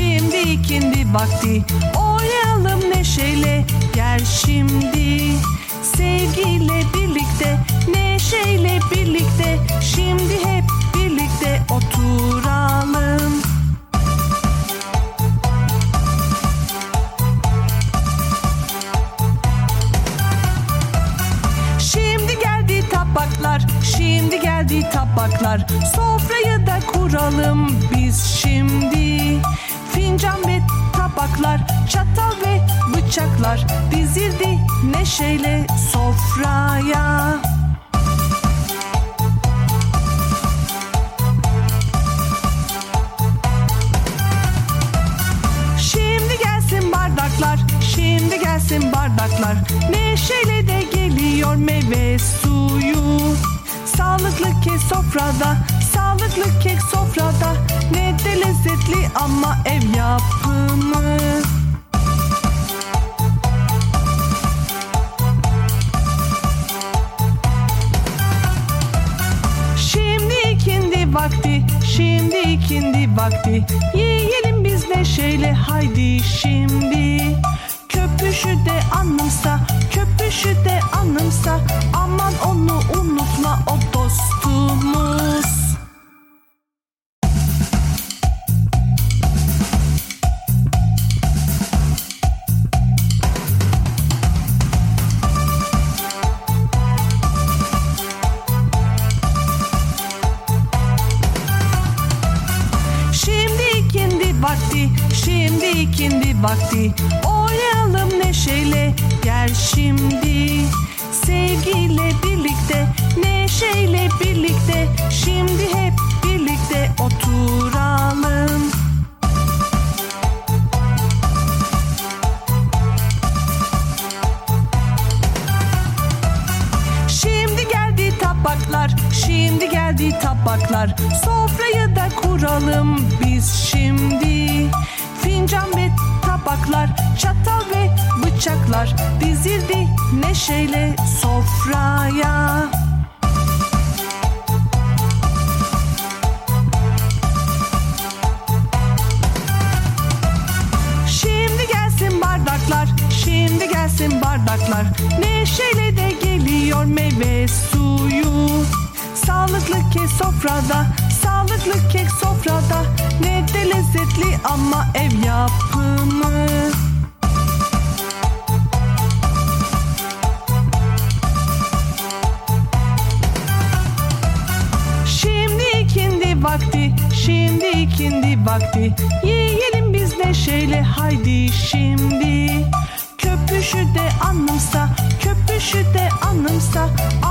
Şimdi ikindi vakti. Oynayalım neşeyle. Gel şimdi. Sevgiyle birlikte Neşeyle birlikte. Şimdi hep birlikte oturalım. Şimdi geldi tabaklar, şimdi geldi tabaklar. Sofrayı da kuralım biz şimdi. Fincan ve tabaklar, çatal ve bıçaklar dizildi neşeyle sofraya. Şimdi gelsin bardaklar, şimdi gelsin bardaklar. Neşeyle de geliyor meyve suyu. Sağlıklı kek sofrada, sağlıklı kek sofrada. Ev yapımı. Şimdi ikindi vakti, şimdi ikindi vakti. Yiyelim biz neşeyle haydi şimdi. Köpüşü de anımsa, köpüşü de anımsa. Aman onu unutma o vakti, şimdi ikindi vakti. Oynayalım neşeyle, gel şimdi. Sevgiyle birlikte, neşeyle birlikte. Şimdi hep tabaklar, şimdi geldi tabaklar. Sofrayı da kuralım biz şimdi. Fincan ve tabaklar, çatal ve bıçaklar dizildi neşeyle sofraya. Şimdi gelsin bardaklar, şimdi gelsin bardaklar. Neşeyle geliyor meyve suyu. Sağlıklı kek sofrada, sağlıklı kek sofrada. Ne de lezzetli ama ev yapımı. Şimdi ikindi vakti, şimdi ikindi vakti. Yiyelim biz neşeyle haydi şimdi. star.